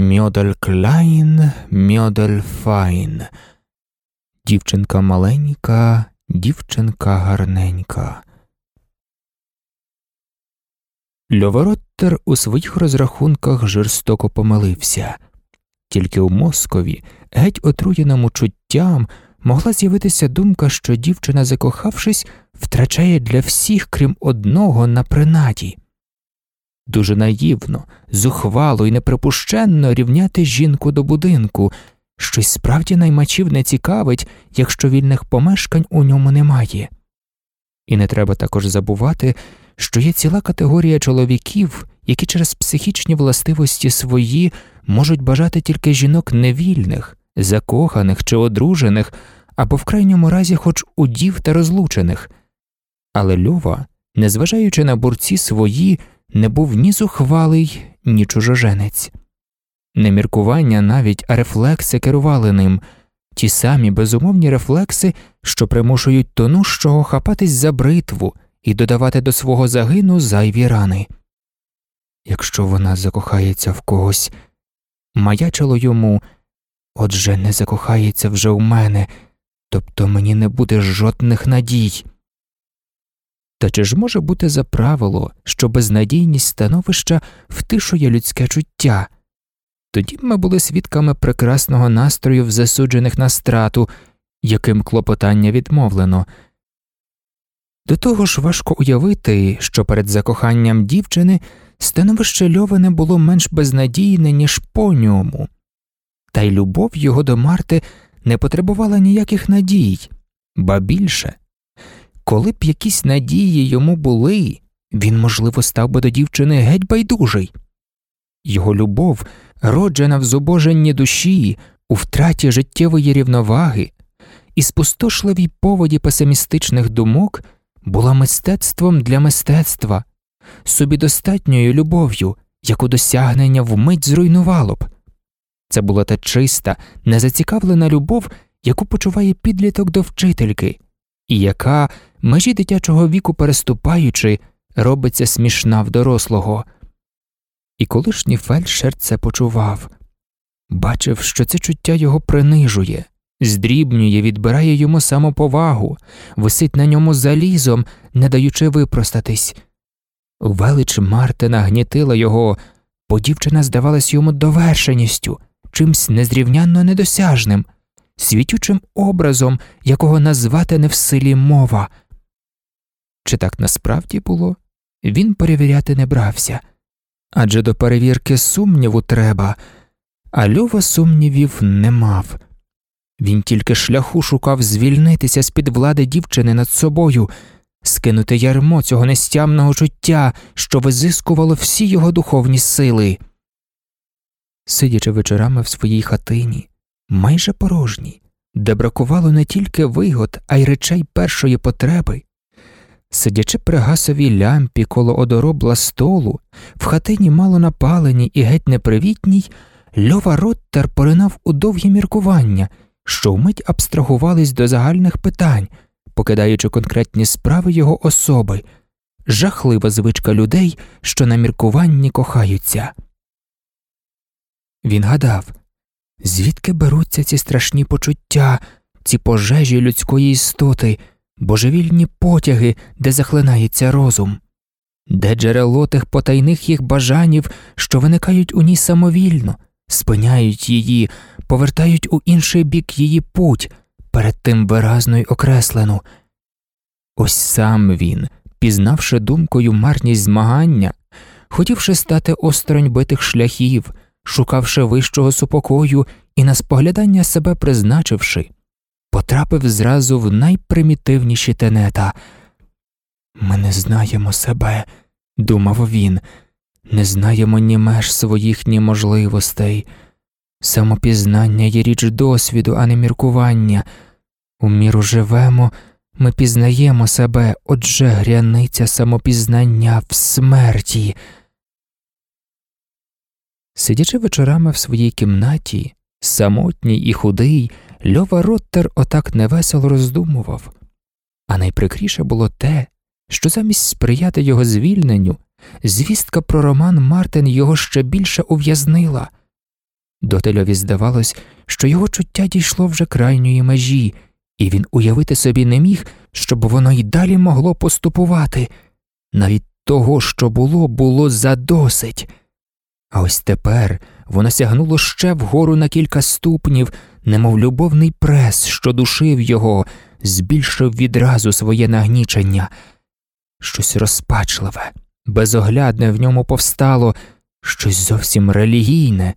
Мьодель Кляйн, Мьодель Файн. Дівчинка маленька, дівчинка гарненька. Льовороттер у своїх розрахунках жорстоко помилився, тільки у Москові, геть отруєному чуттям, могла з'явитися думка, що дівчина, закохавшись, втрачає для всіх, крім одного, на принаді. Дуже наївно, зухвало і неприпущенно рівняти жінку до будинку, щось справді наймачів не цікавить, якщо вільних помешкань у ньому немає. І не треба також забувати, що є ціла категорія чоловіків, які через психічні властивості свої можуть бажати тільки жінок невільних, закоханих чи одружених, або в крайньому разі хоч удів та розлучених. Але Льова, незважаючи на борці свої, не був ні зухвалий, ні чужоженець. Не міркування навіть, а рефлекси керували ним, ті самі безумовні рефлекси, що примушують тонущого хапатись за бритву і додавати до свого загину зайві рани. Якщо вона закохається в когось, маячило йому, отже, не закохається вже в мене, тобто мені не буде жодних надій. Та чи ж може бути за правило, що безнадійність становища втишує людське чуття? Тоді ми були свідками прекрасного настрою в засуджених на страту, яким клопотання відмовлено. До того ж важко уявити, що перед закоханням дівчини становище Льовине було менш безнадійне, ніж по ньому, та й любов його до Марти не потребувала ніяких надій, ба більше. Коли б якісь надії йому були, він, можливо, став би до дівчини геть байдужий. Його любов, роджена в зубоженні душі, у втраті життєвої рівноваги і спустошливій поводі песимістичних думок, була мистецтвом для мистецтва, собі достатньою любов'ю, яку досягнення вмить зруйнувало б. Це була та чиста, незацікавлена любов, яку почуває підліток до вчительки, і яка, межі дитячого віку переступаючи, робиться смішна в дорослого. І колишній фельдшер це почував, бачив, що це чуття його принижує, здрібнює, відбирає йому самоповагу, висить на ньому залізом, не даючи випростатись. Велич Мартина гнітила його, бо дівчина здавалась йому довершеністю, чимсь незрівнянно недосяжним, світючим образом, якого назвати не в силі мова. Чи так насправді було? Він перевіряти не брався адже до перевірки сумніву треба, а Льова сумнівів не мав. Він тільки шляху шукав звільнитися з під влади дівчини над собою, скинути ярмо цього нестямного чуття, що визискувало всі його духовні сили. Сидячи вечорами в своїй хатині, майже порожній, де бракувало не тільки вигод, а й речей першої потреби, Сидячи при гасовій лямпі коло одоробла столу, в хатині мало напаленій і геть непривітній, Льова Роттер поринав у довгі міркування, що вмить абстрагувались до загальних питань, покидаючи конкретні справи його особи, жахлива звичка людей, що на міркуванні кохаються. Він гадав, звідки беруться ці страшні почуття, ці пожежі людської істоти божевільні потяги, де захлинається розум, де джерело тих потайних їх бажанів, що виникають у ній самовільно, спиняють її, повертають у інший бік її путь, перед тим виразно й окреслену. Ось сам він, пізнавши думкою марність змагання, хотівши стати осторонь битих шляхів, шукавши вищого супокою і на споглядання себе призначивши потрапив зразу в найпримітивніші тенета. Ми не знаємо себе, думав він, не знаємо ні меж своїх, ні можливостей. Самопізнання є річ досвіду, а не міркування. У міру живемо, ми пізнаємо себе, отже гряниця самопізнання в смерті. Сидячи вечорами в своїй кімнаті, самотній і худий, Льова Роттер отак невесело роздумував, а найприкріше було те, що замість сприяти його звільненню, звістка про роман Мартин його ще більше ув'язнила. Дотельові здавалось, що його чуття дійшло вже крайньої межі, і він уявити собі не міг, щоб воно й далі могло поступувати. Навіть того, що було, було задосить. А ось тепер воно сягнуло ще вгору на кілька ступнів, немов любовний прес, що душив його, збільшив відразу своє нагнічення. Щось розпачливе, безоглядне в ньому повстало, щось зовсім релігійне,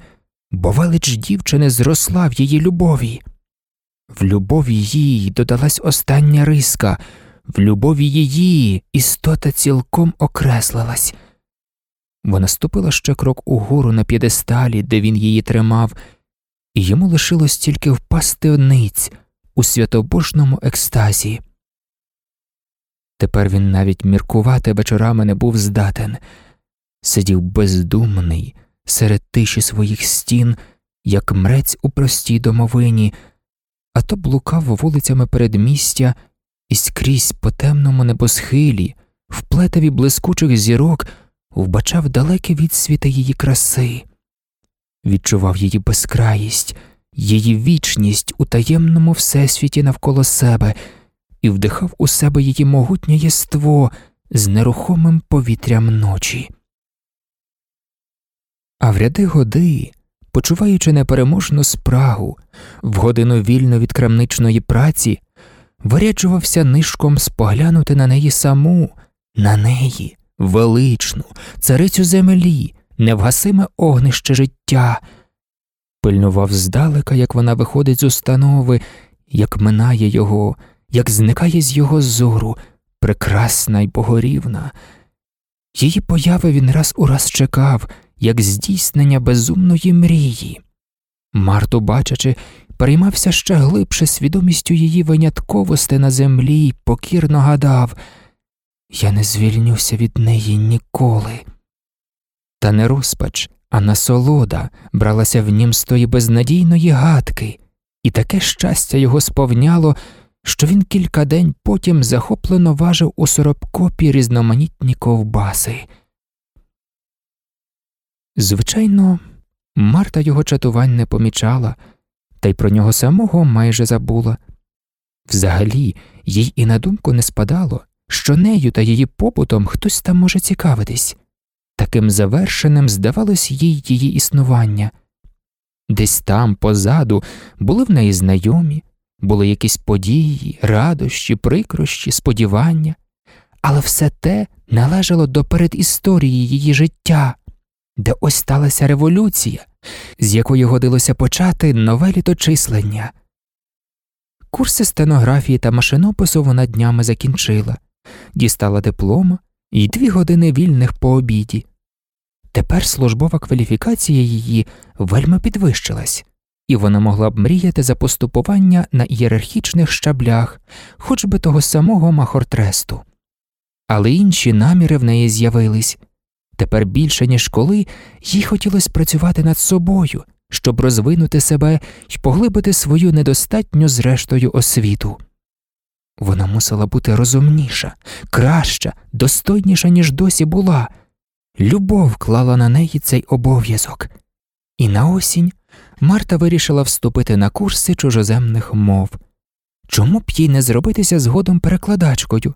бо велич дівчини зросла в її любові. В любові їй додалась остання риска, в любові її істота цілком окреслилась. Вона ступила ще крок угору на п'єдесталі, де він її тримав, і йому лишилось тільки впасти одниць у святобожному екстазі. Тепер він навіть міркувати вечорами не був здатен, сидів бездумний серед тиші своїх стін, як мрець у простій домовині, а то блукав вулицями передмістя і скрізь по темному небосхилі, в плетеві блискучих зірок вбачав далекі відсвіти її краси, відчував її безкраїсть, її вічність у таємному всесвіті навколо себе і вдихав у себе її могутнє єство з нерухомим повітрям ночі. А в ряди годи, почуваючи непереможну спрагу, в годину вільно від крамничної праці, виряджувався нишком споглянути на неї саму, на неї, величну, царицю землі, невгасиме огнище життя, пильнував здалека, як вона виходить з установи, як минає його, як зникає з його зору, прекрасна й богорівна. Її появи він раз у раз чекав, як здійснення безумної мрії. Марту, бачачи, переймався ще глибше свідомістю її винятковості на землі й покірно гадав я не звільнюся від неї ніколи. Та не розпач, а насолода бралася в нім з тої безнадійної гадки, і таке щастя його сповняло, що він кілька день потім захоплено важив у соробкопі різноманітні ковбаси. Звичайно, Марта його чатувань не помічала, та й про нього самого майже забула. Взагалі, їй і на думку не спадало, що нею та її побутом хтось там може цікавитись. Таким завершеним здавалось їй її існування. Десь там, позаду, були в неї знайомі, були якісь події, радощі, прикрощі, сподівання, але все те належало до передісторії її життя, де ось сталася революція, з якої годилося почати нове літочислення. Курси стенографії та машинопису вона днями закінчила, дістала диплома і дві години вільних по обіді. Тепер службова кваліфікація її вельми підвищилась, і вона могла б мріяти за поступування на ієрархічних щаблях, хоч би того самого махортресту. Але інші наміри в неї з'явились тепер більше, ніж коли, їй хотілося працювати над собою, щоб розвинути себе і поглибити свою недостатню зрештою освіту. Вона мусила бути розумніша, краща, достойніша, ніж досі була. Любов клала на неї цей обов'язок, і на осінь Марта вирішила вступити на курси чужоземних мов. Чому б їй не зробитися згодом перекладачкою,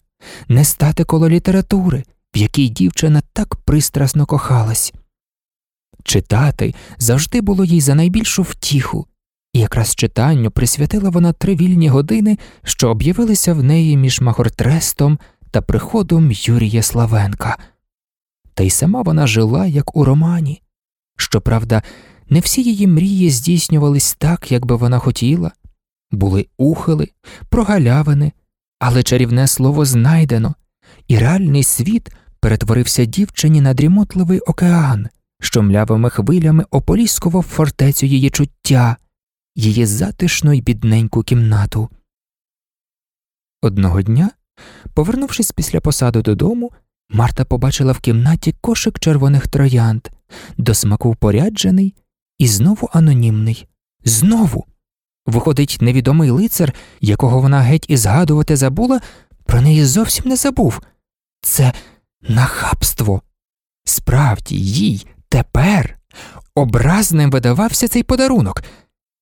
не стати коло літератури, в якій дівчина так пристрасно кохалась? Читати завжди було їй за найбільшу втіху, і якраз читанню присвятила вона три вільні години, що об'явилися в неї між Махортрестом та приходом Юрія Славенка. Та й сама вона жила, як у романі. Щоправда, не всі її мрії здійснювались так, як би вона хотіла. Були ухили, прогалявини, але чарівне слово знайдено, і реальний світ перетворився дівчині на дрімотливий океан, що млявими хвилями ополіскував фортецю її чуття, її затишну й бідненьку кімнату. Одного дня, повернувшись після посаду додому, Марта побачила в кімнаті кошик червоних троянд, до смаку поряджений і знову анонімний. Знову. Виходить, невідомий лицар, якого вона геть і згадувати забула, про неї зовсім не забув. Це нахабство. Справді, їй тепер, образним видавався цей подарунок.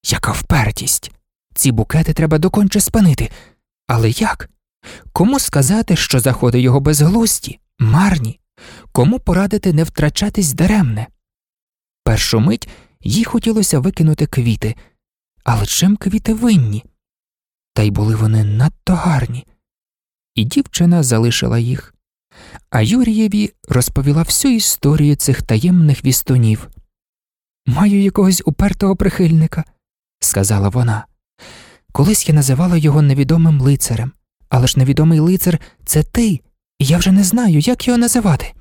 Яка впертість! Ці букети треба доконче спинити. Але як? Кому сказати, що заходи його безглусті, марні, кому порадити не втрачатись даремне? Першу мить їй хотілося викинути квіти, але чим квіти винні? Та й були вони надто гарні. І дівчина залишила їх. А Юрієві розповіла всю історію цих таємних вістунів. Маю якогось упертого прихильника, сказала вона. Колись я називала його невідомим лицарем, але ж невідомий лицар це ти, і я вже не знаю, як його називати.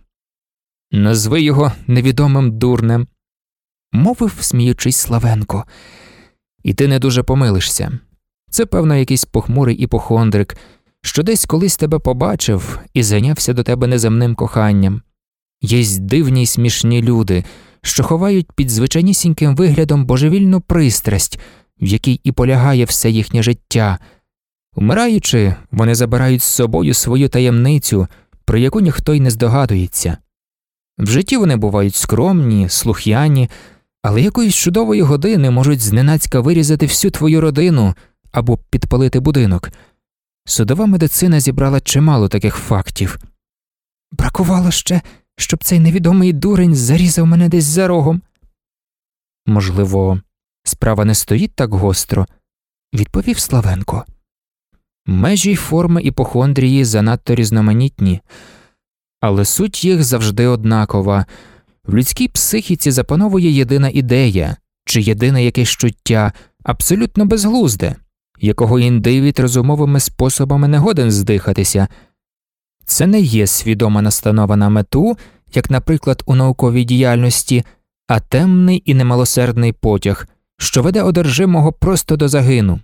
Назви його невідомим дурнем, мовив, сміючись Славенко, і ти не дуже помилишся. Це, певно, якийсь похмурий іпохондрик, що десь колись тебе побачив і зайнявся до тебе неземним коханням. Єсть дивні й смішні люди, що ховають під звичайнісіньким виглядом божевільну пристрасть, в якій і полягає все їхнє життя. Вмираючи, вони забирають з собою свою таємницю, про яку ніхто й не здогадується. В житті вони бувають скромні, слух'яні, але якоїсь чудової години можуть зненацька вирізати всю твою родину або підпалити будинок. Судова медицина зібрала чимало таких фактів. Бракувало ще, щоб цей невідомий дурень зарізав мене десь за рогом. Можливо, справа не стоїть так гостро, відповів Славенко. Межі й форми іпохондрії занадто різноманітні, але суть їх завжди однакова. В людській психіці запановує єдина ідея чи єдине якесь чуття, абсолютно безглузде, якого індивід розумовими способами не годен здихатися. Це не є свідома настанова на мету, як, наприклад, у науковій діяльності, а темний і немилосердний потяг, що веде одержимого просто до загину.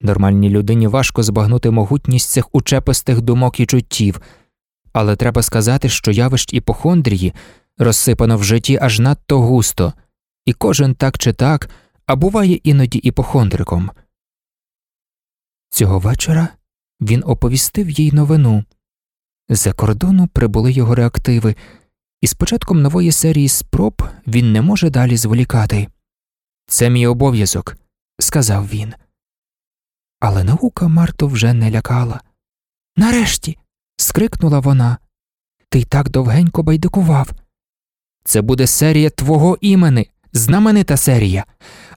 Нормальній людині важко збагнути могутність цих учепистих думок і чуттів, але треба сказати, що явищ іпохондрії розсипано в житті аж надто густо, і кожен так чи так, а буває іноді іпохондриком. Цього вечора він оповістив їй новину. За кордону прибули його реактиви, і з початком нової серії спроб він не може далі зволікати. Це мій обов'язок, сказав він. Але наука Марту вже не лякала. Нарешті. скрикнула вона. Ти так довгенько байдикував. Це буде серія твого імени, знаменита серія,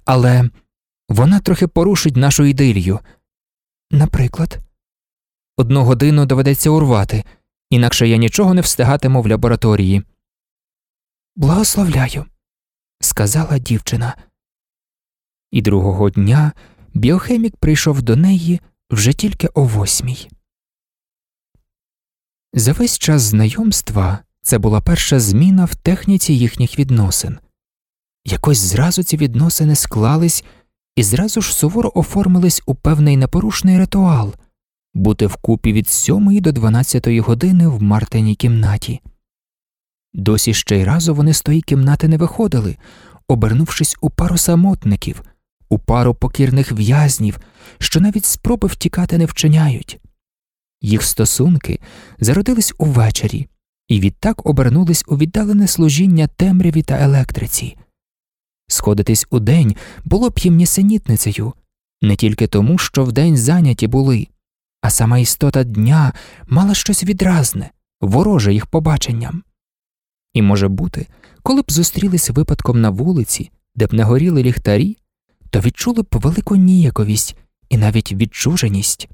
але вона трохи порушить нашу ідилію. Наприклад, одну годину доведеться урвати, інакше я нічого не встигатиму в лабораторії. Благословляю, сказала дівчина. І другого дня біохемік прийшов до неї вже тільки о восьмій. За весь час знайомства це була перша зміна в техніці їхніх відносин. Якось зразу ці відносини склались і зразу ж суворо оформились у певний непорушний ритуал бути вкупі від сьомої до дванадцятої години в Мартиній кімнаті. Досі ще й разу вони з тої кімнати не виходили, обернувшись у пару самотників, у пару покірних в'язнів, що навіть спроби втікати не вчиняють. Їх стосунки зародились увечері і відтак обернулись у віддалене служіння темряві та електриці. Сходитись у день було б їм нісенітницею, не тільки тому, що вдень зайняті були, а сама істота дня мала щось відразне, вороже їх побаченням. І, може бути, коли б зустрілись випадком на вулиці, де б не горіли ліхтарі, то відчули б велику ніяковість і навіть відчуженість.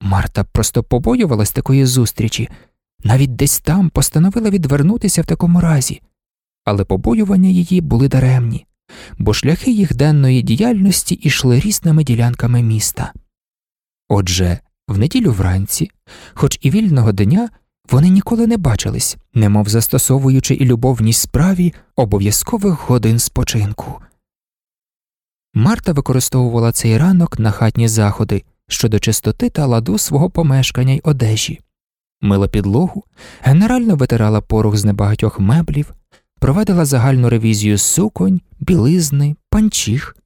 Марта просто побоювалась такої зустрічі, навіть десь там постановила відвернутися в такому разі, але побоювання її були даремні, бо шляхи їх денної діяльності йшли різними ділянками міста. Отже, в неділю вранці, хоч і вільного дня, вони ніколи не бачились, немов застосовуючи і любовній справі обов'язкових годин спочинку. Марта використовувала цей ранок на хатні заходи щодо чистоти та ладу свого помешкання й одежі, мила підлогу, генерально витирала порох з небагатьох меблів, провадила загальну ревізію суконь, білизни, панчіх.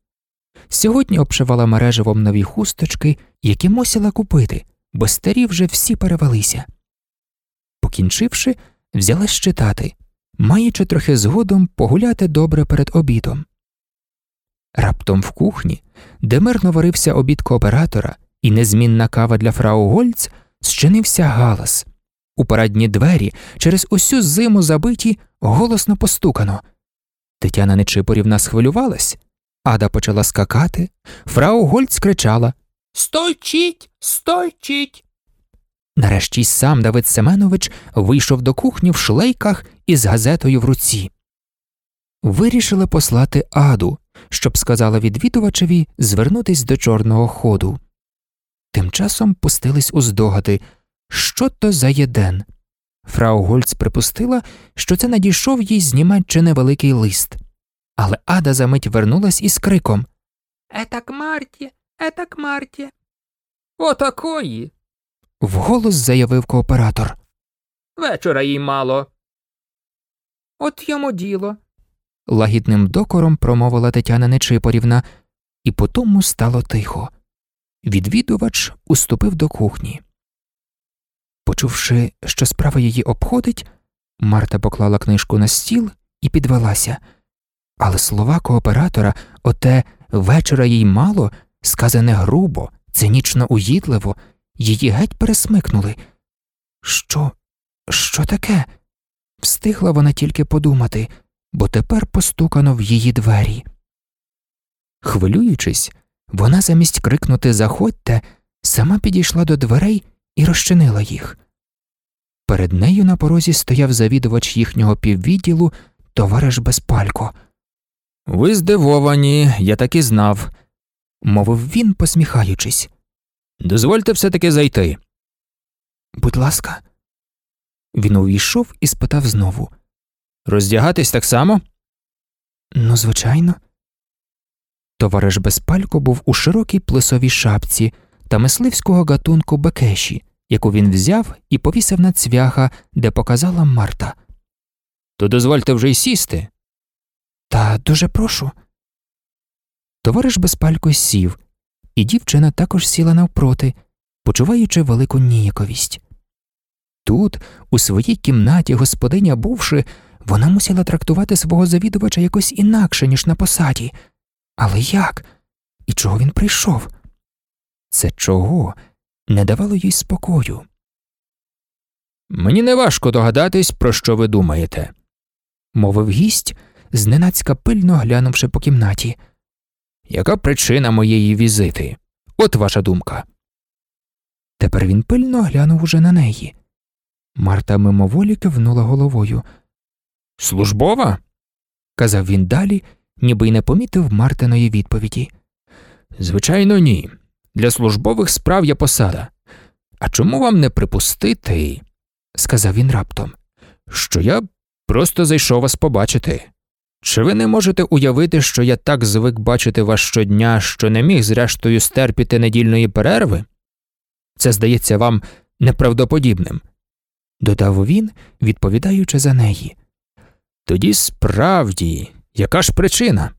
Сьогодні обшивала мереживом нові хусточки, які мусила купити, бо старі вже всі перевелися. Покінчивши, взялась читати, маючи трохи згодом погуляти добре перед обідом. Раптом в кухні, де мирно варився обід кооператора і незмінна кава для фрау Гольц, зчинився галас. У парадні двері через усю зиму забиті голосно постукано. Тетяна Нечипорівна схвилювалась, ада почала скакати, фрау Гольц кричала Стойчіть, стойчіть. Нарешті сам Давид Семенович вийшов до кухні в шлейках із газетою в руці. Вирішили послати аду, щоб сказала відвідувачеві звернутись до чорного ходу. Тим часом пустились у здогади, що то за єден. Фрау Гольц припустила, що це надійшов їй з Німеччини великий лист. Але ада за мить вернулась із криком Етак Марті, етак Марті. Отакої. Вголос заявив кооператор. Вечора їй мало. От йому діло. Лагідним докором промовила Тетяна Нечипорівна, і потому стало тихо. Відвідувач уступив до кухні. Почувши, що справа її обходить, Марта поклала книжку на стіл і підвелася. Але слова кооператора, оте вечора їй мало, сказане грубо, цинічно уїдливо, її геть пересмикнули. Що, що таке? Встигла вона тільки подумати, бо тепер постукано в її двері. Хвилюючись, вона замість крикнути Заходьте, сама підійшла до дверей і розчинила їх. Перед нею на порозі стояв завідувач їхнього піввідділу, товариш Безпалько. Ви здивовані, я так і знав, мовив він, посміхаючись. Дозвольте все таки зайти. Будь ласка. Він увійшов і спитав знову Роздягатись так само? Ну, звичайно. Товариш Безпалько був у широкій плесовій шапці та мисливського гатунку бекеші, яку він взяв і повісив на цвяха, де показала Марта. То дозвольте вже й сісти. Та дуже прошу. Товариш Безпалько сів, і дівчина також сіла навпроти, почуваючи велику ніяковість. Тут, у своїй кімнаті, господиня бувши, вона мусила трактувати свого завідувача якось інакше, ніж на посаді. Але як? І чого він прийшов? Це чого не давало їй спокою. Мені не важко догадатись, про що ви думаєте, мовив гість, зненацька пильно глянувши по кімнаті. Яка причина моєї візити? От ваша думка. Тепер він пильно глянув уже на неї. Марта мимоволі кивнула головою. Службова? казав він далі, ніби й не помітив Мартиної відповіді. Звичайно, ні. Для службових справ є посада. А чому вам не припустити, сказав він раптом, що я просто зайшов вас побачити. Чи ви не можете уявити, що я так звик бачити вас щодня, що не міг, зрештою, стерпіти недільної перерви? Це здається вам неправдоподібним, додав він, відповідаючи за неї. Тоді справді, яка ж причина?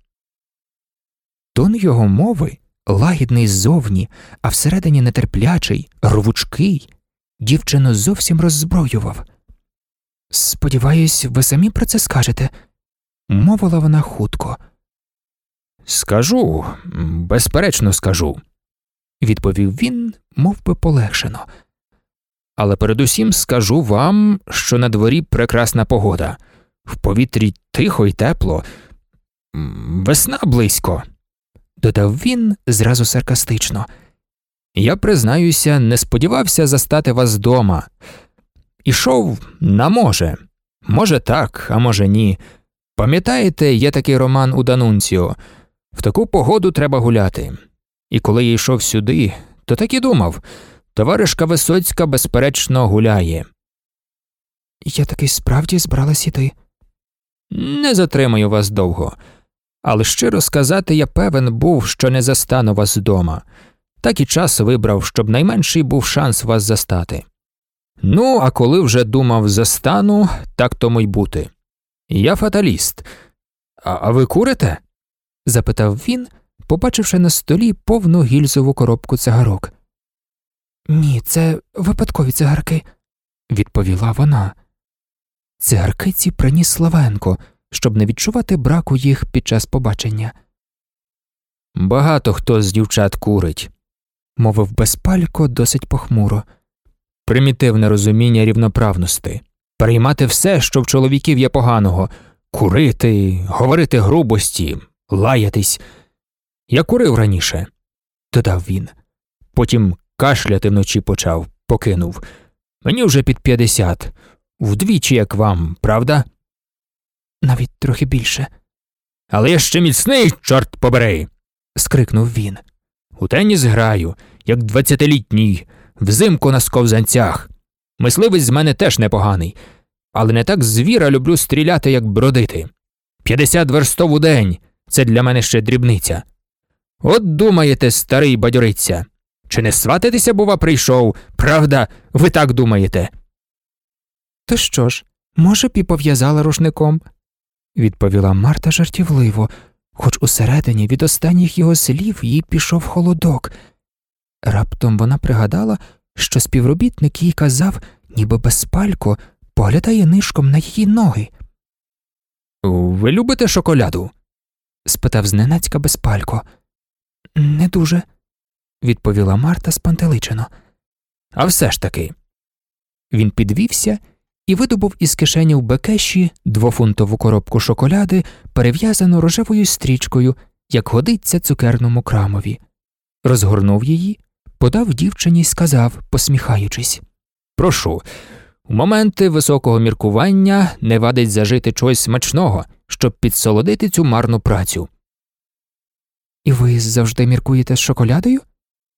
Тон його мови лагідний ззовні, а всередині нетерплячий, рвучкий, дівчину зовсім роззброював. Сподіваюсь, ви самі про це скажете, мовила вона хутко. Скажу, безперечно, скажу, відповів він, мов би полегшено. Але передусім скажу вам, що на дворі прекрасна погода, в повітрі тихо й тепло, весна близько додав він зразу саркастично. Я, признаюся, не сподівався застати вас дома. Ішов на може. Може, так, а може, ні. Пам'ятаєте, є такий роман у Данунціо в таку погоду треба гуляти. І коли я йшов сюди, то так і думав товаришка Висоцька, безперечно, гуляє. Я таки справді збралась іти. Не затримаю вас довго. Але щиро сказати, я певен був, що не застану вас вдома, так і час вибрав, щоб найменший був шанс вас застати. Ну, а коли вже думав застану, так тому й бути. Я фаталіст. А, ви курите? запитав він, побачивши на столі повну гільзову коробку цигарок. Ні, це випадкові цигарки, відповіла вона. цигарки ці приніс Славенко, щоб не відчувати браку їх під час побачення. Багато хто з дівчат курить, мовив безпалько досить похмуро. Примітивне розуміння рівноправності, переймати все, що в чоловіків є поганого, курити, говорити грубості, лаятись. Я курив раніше, додав він. Потім кашляти вночі почав, покинув. Мені вже під п'ятдесят, вдвічі, як вам, правда? Навіть трохи більше. Але я ще міцний, чорт побери. скрикнув він. У теніс граю, як двадцятилітній, взимку на сковзанцях. Мисливець з мене теж непоганий, але не так звіра люблю стріляти, як бродити. П'ятдесят верстов у день це для мене ще дрібниця. От думаєте, старий бадьориця, чи не сватитися, бува, прийшов, правда, ви так думаєте? То що ж, може б і пов'язала рушником, відповіла Марта жартівливо, хоч усередині від останніх його слів їй пішов холодок. Раптом вона пригадала, що співробітник їй казав, ніби безпалько, поглядає нишком на її ноги. Ви любите шоколяду? спитав зненацька безпалько. Не дуже, відповіла Марта спантеличено. А все ж таки. Він підвівся і видобув із кишені в бекеші двофунтову коробку шоколяди, перев'язану рожевою стрічкою, як годиться цукерному крамові, розгорнув її, подав дівчині і сказав, посміхаючись Прошу, у моменти високого міркування не вадить зажити чогось смачного, щоб підсолодити цю марну працю. І ви завжди міркуєте з шоколядою?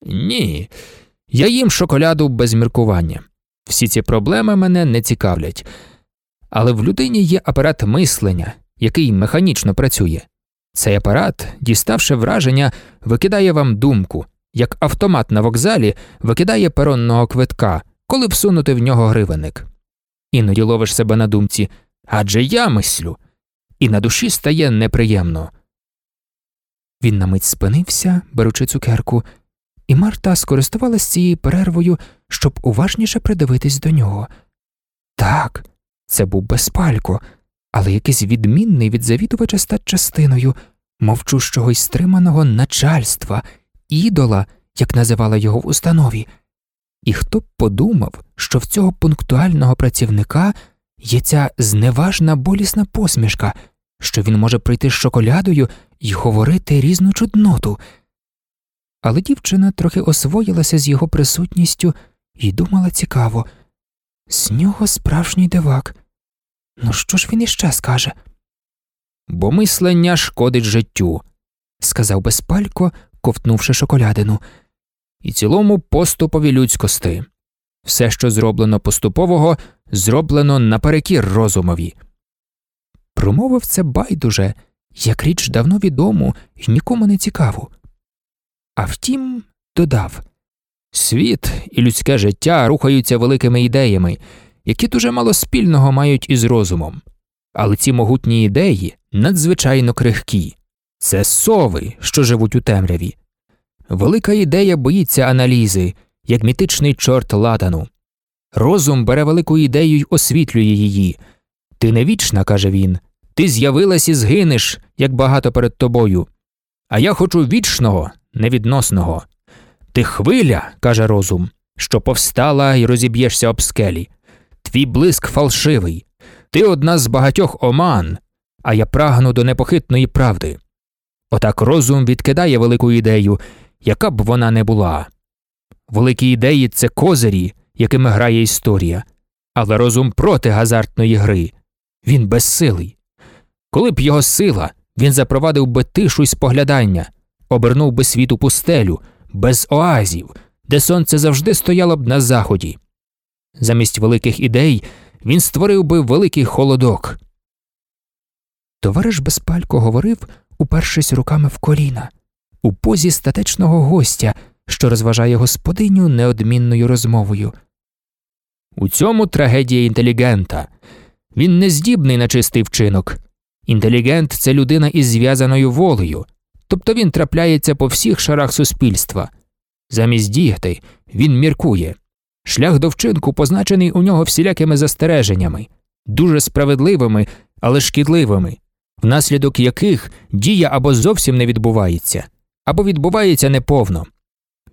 Ні. Я їм шоколяду без міркування. Всі ці проблеми мене не цікавлять. Але в людині є апарат мислення, який механічно працює. Цей апарат, діставши враження, викидає вам думку, як автомат на вокзалі викидає перонного квитка, коли всунути в нього гривенник. Іноді ловиш себе на думці адже я мислю, і на душі стає неприємно. Він на мить спинився, беручи цукерку, і Марта скористувалась цією перервою, щоб уважніше придивитись до нього. Так, це був безпалько, але якийсь відмінний від завідувача стать частиною, мовчущого й стриманого начальства, ідола, як називала його в установі. І хто б подумав, що в цього пунктуального працівника є ця зневажна болісна посмішка, що він може прийти з шоколядою і говорити різну чудноту. Але дівчина трохи освоїлася з його присутністю і думала цікаво з нього справжній дивак. Ну що ж він іще скаже? Бо мислення шкодить життю, сказав безпалько, ковтнувши шоколядину, і цілому поступові людськости. Все, що зроблено поступового, зроблено наперекір розумові. Промовив це байдуже, як річ давно відому і нікому не цікаву. А втім, додав світ і людське життя рухаються великими ідеями, які дуже мало спільного мають із розумом, але ці могутні ідеї надзвичайно крихкі це сови, що живуть у темряві. Велика ідея боїться аналізи, як мітичний чорт ладану. Розум бере велику ідею й освітлює її. Ти не вічна, каже він, ти з'явилась і згинеш, як багато перед тобою. А я хочу вічного, невідносного. Ти хвиля, каже розум, що повстала і розіб'єшся об скелі. Твій блиск фалшивий, ти одна з багатьох оман, а я прагну до непохитної правди. Отак розум відкидає велику ідею, яка б вона не була. Великі ідеї це козирі, якими грає історія, але розум проти газартної гри. Він безсилий. Коли б його сила, він запровадив би тишу й споглядання, обернув би світ у пустелю, без оазів, де сонце завжди стояло б на заході. Замість великих ідей він створив би великий холодок. Товариш безпалько говорив, упершись руками в коліна, у позі статечного гостя, що розважає господиню неодмінною розмовою. У цьому трагедія інтелігента. Він не здібний на чистий вчинок. Інтелігент це людина із зв'язаною волею, тобто він трапляється по всіх шарах суспільства. Замість діяти він міркує. Шлях до вчинку позначений у нього всілякими застереженнями. дуже справедливими, але шкідливими, внаслідок яких дія або зовсім не відбувається, або відбувається неповно.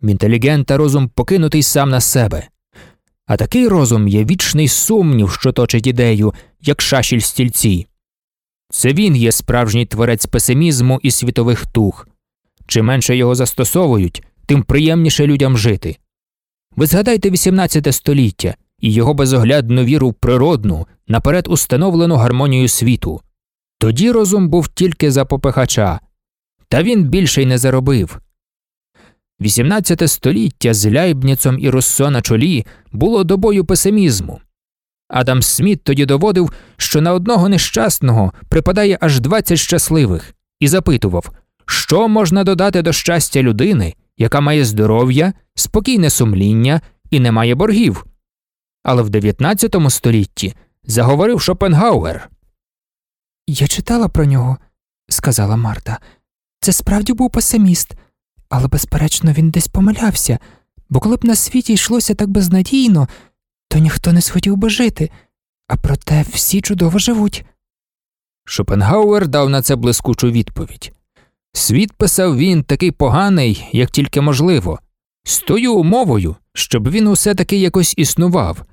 В інтелігента розум покинутий сам на себе. А такий розум є вічний сумнів, що точить ідею, як шашіль стільці. Це він є справжній творець песимізму і світових тух. Чим менше його застосовують, тим приємніше людям жити. Ви згадайте XVIII століття і його безоглядну віру в природну, наперед установлену гармонію світу. Тоді розум був тільки за попихача, та він більше й не заробив. XVIII століття з Ляйбніцом і Руссо на чолі було добою песимізму. Адам Сміт тоді доводив, що на одного нещасного припадає аж 20 щасливих, і запитував, що можна додати до щастя людини, яка має здоров'я, спокійне сумління і не має боргів. Але в 19 столітті заговорив Шопенгауер. Я читала про нього, сказала Марта. Це справді був песиміст, але, безперечно, він десь помилявся, бо коли б на світі йшлося так безнадійно, то ніхто не схотів би жити, а проте всі чудово живуть. Шопенгауер дав на це блискучу відповідь. Світ писав він такий поганий, як тільки можливо, з тою умовою, щоб він усе таки якось існував.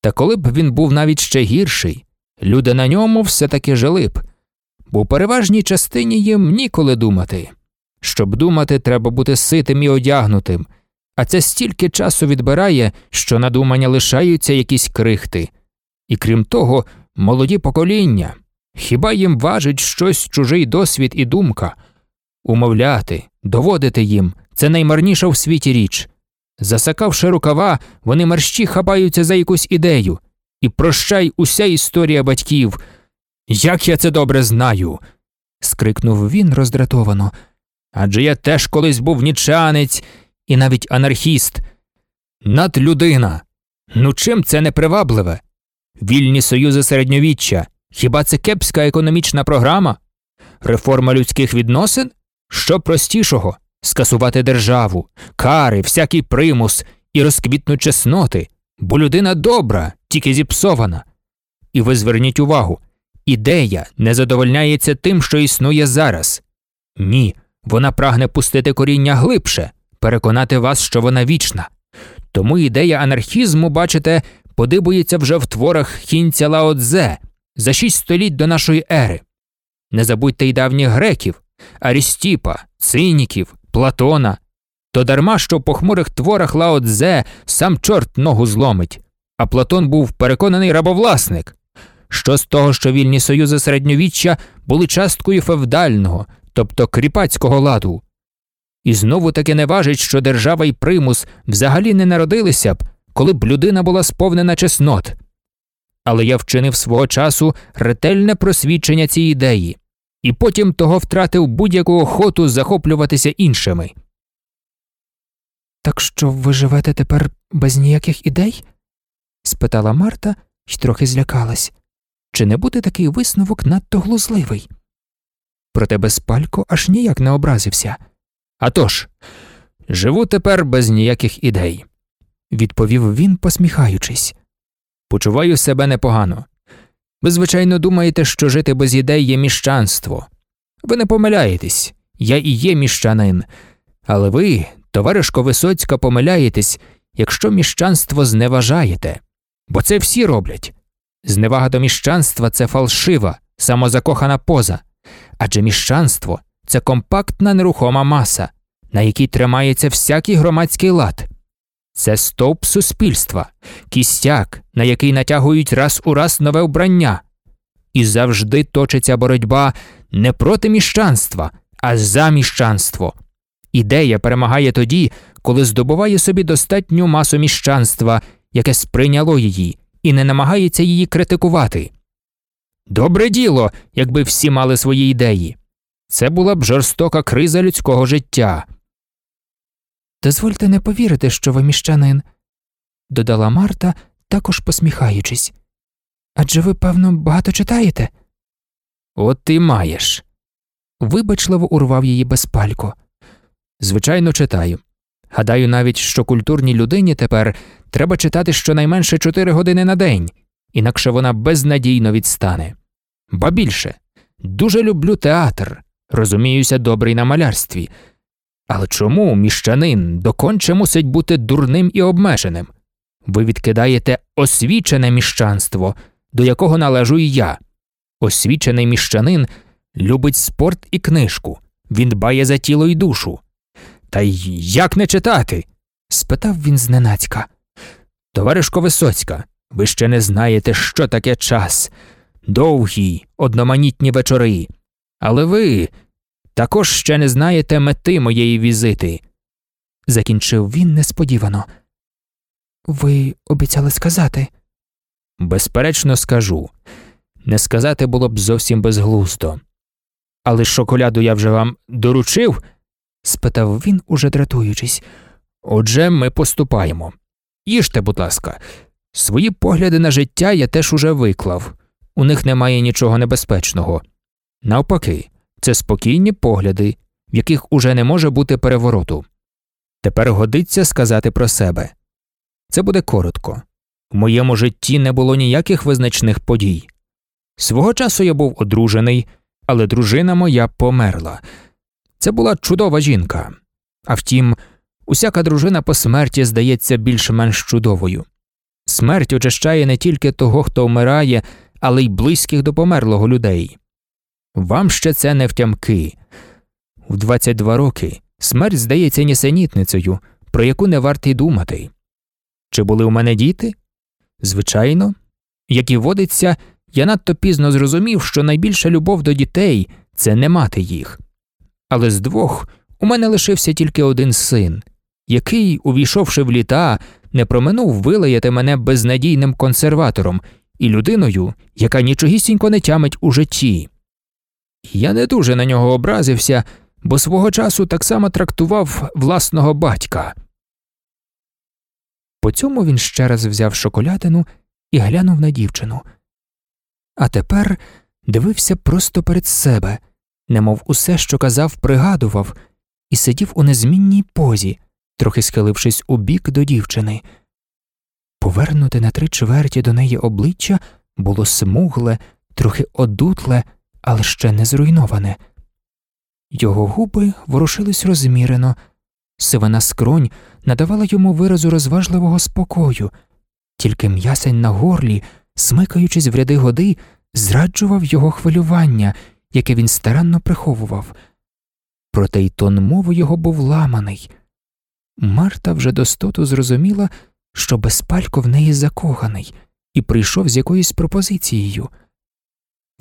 Та коли б він був навіть ще гірший, люди на ньому все таки жили б, бо в переважній частині їм ніколи думати. Щоб думати, треба бути ситим і одягнутим, а це стільки часу відбирає, що на думання лишаються якісь крихти. І крім того, молоді покоління хіба їм важить щось чужий досвід і думка, умовляти, доводити їм це наймарніша в світі річ. Засакавши рукава, вони мерщі хапаються за якусь ідею, і прощай уся історія батьків. Як я це добре знаю. скрикнув він роздратовано. Адже я теж колись був нічанець і навіть анархіст. Надлюдина. Ну чим це не привабливе? Вільні союзи середньовіччя. Хіба це кепська економічна програма? Реформа людських відносин? Що простішого? Скасувати державу, кари, всякий примус і розквітнуть чесноти, бо людина добра, тільки зіпсована. І ви зверніть увагу ідея не задовольняється тим, що існує зараз. Ні, вона прагне пустити коріння глибше, переконати вас, що вона вічна. Тому ідея анархізму, бачите, подибується вже в творах хінця Лао Цзе за шість століть до нашої ери. Не забудьте й давніх греків, Арістіпа, циніків, Платона. То дарма, що в похмурих творах Лао Цзе сам чорт ногу зломить, а Платон був переконаний рабовласник. Що з того, що вільні союзи середньовіччя були часткою февдального, тобто кріпацького ладу. І знову таки не важить, що держава і примус взагалі не народилися б, коли б людина була сповнена чеснот. Але я вчинив свого часу ретельне просвідчення цієї ідеї, і потім того втратив будь-яку охоту захоплюватися іншими. Так що ви живете тепер без ніяких ідей? Спитала Марта і трохи злякалась. Чи не буде такий висновок надто глузливий? Проте безпалько аж ніяк не образився. «А тож, живу тепер без ніяких ідей, відповів він, посміхаючись. Почуваю себе непогано. Ви, звичайно, думаєте, що жити без ідей є міщанство. Ви не помиляєтесь, я і є міщанин, але ви, товаришко Висоцька, помиляєтесь, якщо міщанство зневажаєте, бо це всі роблять. Зневага до міщанства це фалшива, самозакохана поза, адже міщанство це компактна нерухома маса, на якій тримається всякий громадський лад. Це стовп суспільства, кістяк, на який натягують раз у раз нове вбрання. І завжди точиться боротьба не проти міщанства, а за міщанство. Ідея перемагає тоді, коли здобуває собі достатню масу міщанства, яке сприйняло її, і не намагається її критикувати. Добре діло, якби всі мали свої ідеї. Це була б жорстока криза людського життя. Дозвольте не повірити, що ви міщанин, додала Марта, також посміхаючись. Адже ви, певно, багато читаєте? От ти маєш. Вибачливо урвав її безпалько. Звичайно, читаю. Гадаю навіть, що культурній людині тепер треба читати щонайменше чотири години на день, інакше вона безнадійно відстане. Ба більше, дуже люблю театр, розуміюся добрий на малярстві. Але чому міщанин доконче мусить бути дурним і обмеженим? Ви відкидаєте освічене міщанство, до якого належу і я. Освічений міщанин любить спорт і книжку, він дбає за тіло і душу. Та й як не читати? спитав він зненацька. Товаришко Висоцька, ви ще не знаєте, що таке час, довгі, одноманітні вечори. Але ви також ще не знаєте мети моєї візити. Закінчив він несподівано. Ви обіцяли сказати? Безперечно, скажу. Не сказати було б зовсім безглуздо. Але шоколяду я вже вам доручив? спитав він, уже дратуючись. Отже, ми поступаємо. Їжте, будь ласка, свої погляди на життя я теж уже виклав, у них немає нічого небезпечного. Навпаки, це спокійні погляди, в яких уже не може бути перевороту. Тепер годиться сказати про себе. Це буде коротко. В моєму житті не було ніяких визначних подій. Свого часу я був одружений, але дружина моя померла. Це була чудова жінка. А втім, усяка дружина по смерті здається більш-менш чудовою. Смерть очищає не тільки того, хто вмирає, але й близьких до померлого людей. Вам ще це не втямки. В 22 роки смерть здається нісенітницею, про яку не варто й думати. Чи були у мене діти? Звичайно, як і водиться, я надто пізно зрозумів, що найбільша любов до дітей це не мати їх. Але з двох у мене лишився тільки один син, який, увійшовши в літа, не проминув вилаяти мене безнадійним консерватором і людиною, яка нічогісінько не тямить у житті. Я не дуже на нього образився, бо свого часу так само трактував власного батька. По цьому він ще раз взяв шоколядину і глянув на дівчину. А тепер дивився просто перед себе, немов усе, що казав, пригадував, і сидів у незмінній позі, трохи схилившись у бік до дівчини. Повернуте на три чверті до неї обличчя було смугле, трохи одутле, але ще не зруйноване. Його губи ворушились розмірено, сивина скронь надавала йому виразу розважливого спокою, тільки м'ясень на горлі, смикаючись в ряди годи, зраджував його хвилювання, яке він старанно приховував. Проте й тон мови його був ламаний. Марта вже достоту зрозуміла, що безпалько в неї закоханий, і прийшов з якоюсь пропозицією.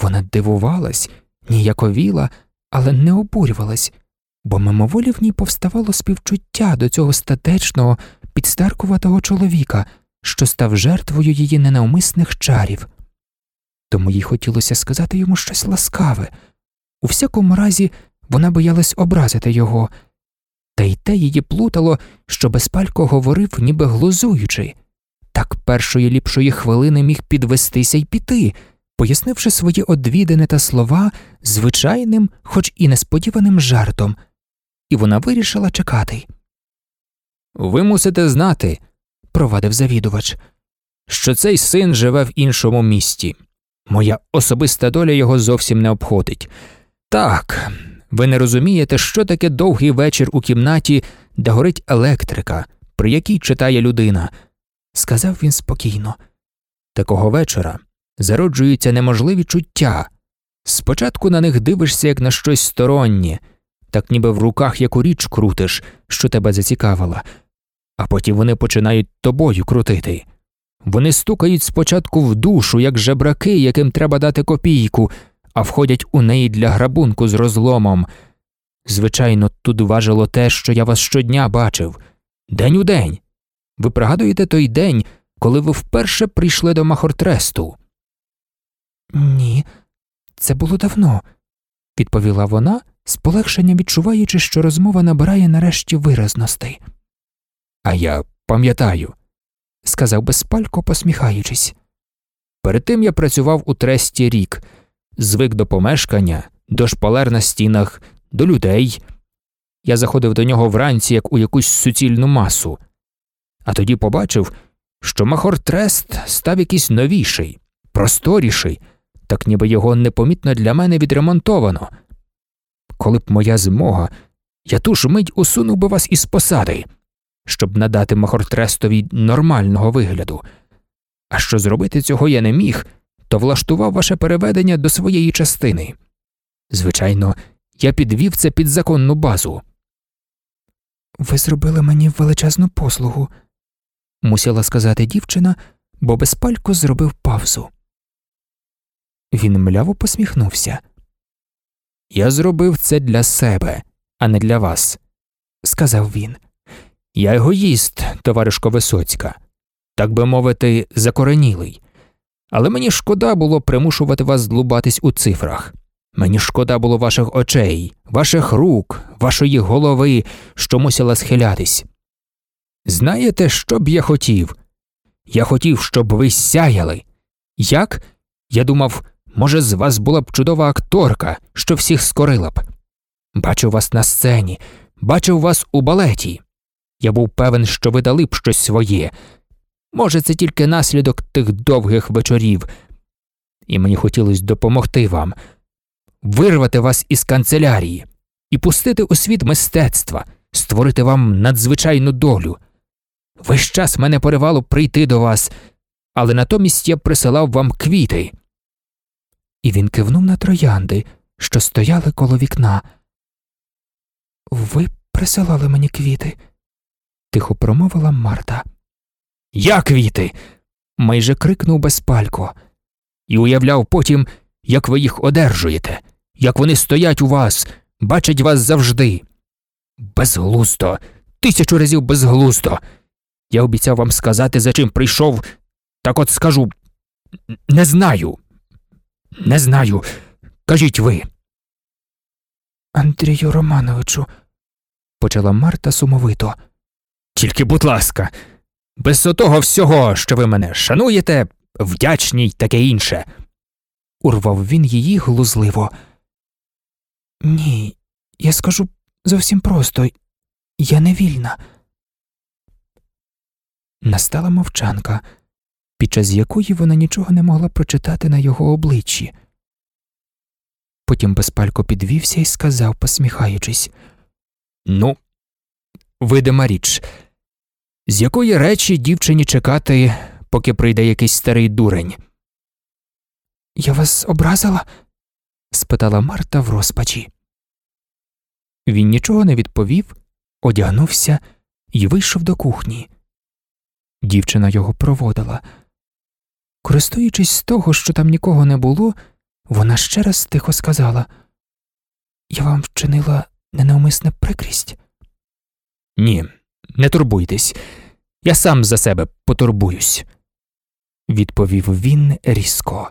Вона дивувалась, ніяковіла, але не обурювалась, бо мимоволі в ній повставало співчуття до цього статечного, підстаркуватого чоловіка, що став жертвою її ненавмисних чарів. Тому їй хотілося сказати йому щось ласкаве. У всякому разі, вона боялась образити його, та й те її плутало, що безпалько говорив, ніби глузуючи. Так першої ліпшої хвилини міг підвестися й піти, пояснивши свої одвідини та слова звичайним, хоч і несподіваним жартом, і вона вирішила чекати. Ви мусите знати, провадив завідувач, що цей син живе в іншому місті. Моя особиста доля його зовсім не обходить. Так, ви не розумієте, що таке довгий вечір у кімнаті, де горить електрика, при якій читає людина, сказав він спокійно. Такого вечора зароджуються неможливі чуття. Спочатку на них дивишся як на щось стороннє, так ніби в руках яку річ крутиш, що тебе зацікавила, а потім вони починають тобою крутити. Вони стукають спочатку в душу, як жебраки, яким треба дати копійку, а входять у неї для грабунку з розломом. Звичайно, тут важило те, що я вас щодня бачив день у день. Ви пригадуєте той день, коли ви вперше прийшли до Махортресту? Ні, це було давно, відповіла вона, з полегшенням відчуваючи, що розмова набирає нарешті виразностей. А я пам'ятаю, сказав безпалько, посміхаючись. Перед тим я працював у тресті рік, звик до помешкання, до шпалер на стінах, до людей. Я заходив до нього вранці, як у якусь суцільну масу, а тоді побачив, що Махортрест став якийсь новіший. просторіший, так ніби його непомітно для мене відремонтовано. Коли б моя змога, я ту ж мить усунув би вас із посади, щоб надати Махортрестові нормального вигляду. А що зробити цього я не міг, то влаштував ваше переведення до своєї частини. Звичайно, я підвів це під законну базу. Ви зробили мені величезну послугу, мусила сказати дівчина, бо безпалько зробив павзу. Він мляво посміхнувся. Я зробив це для себе, а не для вас, сказав він. Я егоїст, товаришко Висоцька, так би мовити, закоренілий. Але мені шкода було примушувати вас длубатись у цифрах. Мені шкода було ваших очей, ваших рук, вашої голови, що мусила схилятись. Знаєте, що б я хотів? Я хотів, щоб ви сяяли. Як? Я думав, може, з вас була б чудова акторка, що всіх скорила б. Бачив вас на сцені, бачив вас у балеті. Я був певен, що ви дали б щось своє. Може, це тільки наслідок тих довгих вечорів, і мені хотілося допомогти вам, вирвати вас із канцелярії і пустити у світ мистецтва, створити вам надзвичайну долю. Весь час мене поривало прийти до вас, але натомість я присилав вам квіти. І він кивнув на троянди, що стояли коло вікна. Ви присилали мені квіти, тихо промовила Марта. Я квіти. майже крикнув безпалько, і уявляв потім, як ви їх одержуєте, як вони стоять у вас, бачать вас завжди. Безглуздо, тисячу разів безглуздо. Я обіцяв вам сказати, за чим прийшов, так от скажу не знаю. Не знаю. Кажіть ви. Андрію Романовичу, почала Марта сумовито. Тільки, будь ласка, без того всього, що ви мене шануєте, вдячні й таке інше. Урвав він її глузливо. Ні, я скажу зовсім просто я не вільна. Настала мовчанка, під час якої вона нічого не могла прочитати на його обличчі. Потім безпалько підвівся і сказав, посміхаючись Ну, видима річ, з якої речі дівчині чекати, поки прийде якийсь старий дурень? Я вас образила? спитала Марта в розпачі. Він нічого не відповів, одягнувся і вийшов до кухні. Дівчина його проводила. Користуючись з того, що там нікого не було, вона ще раз тихо сказала Я вам вчинила ненавмисне прикрість? Ні, не турбуйтесь, я сам за себе потурбуюсь, відповів він різко.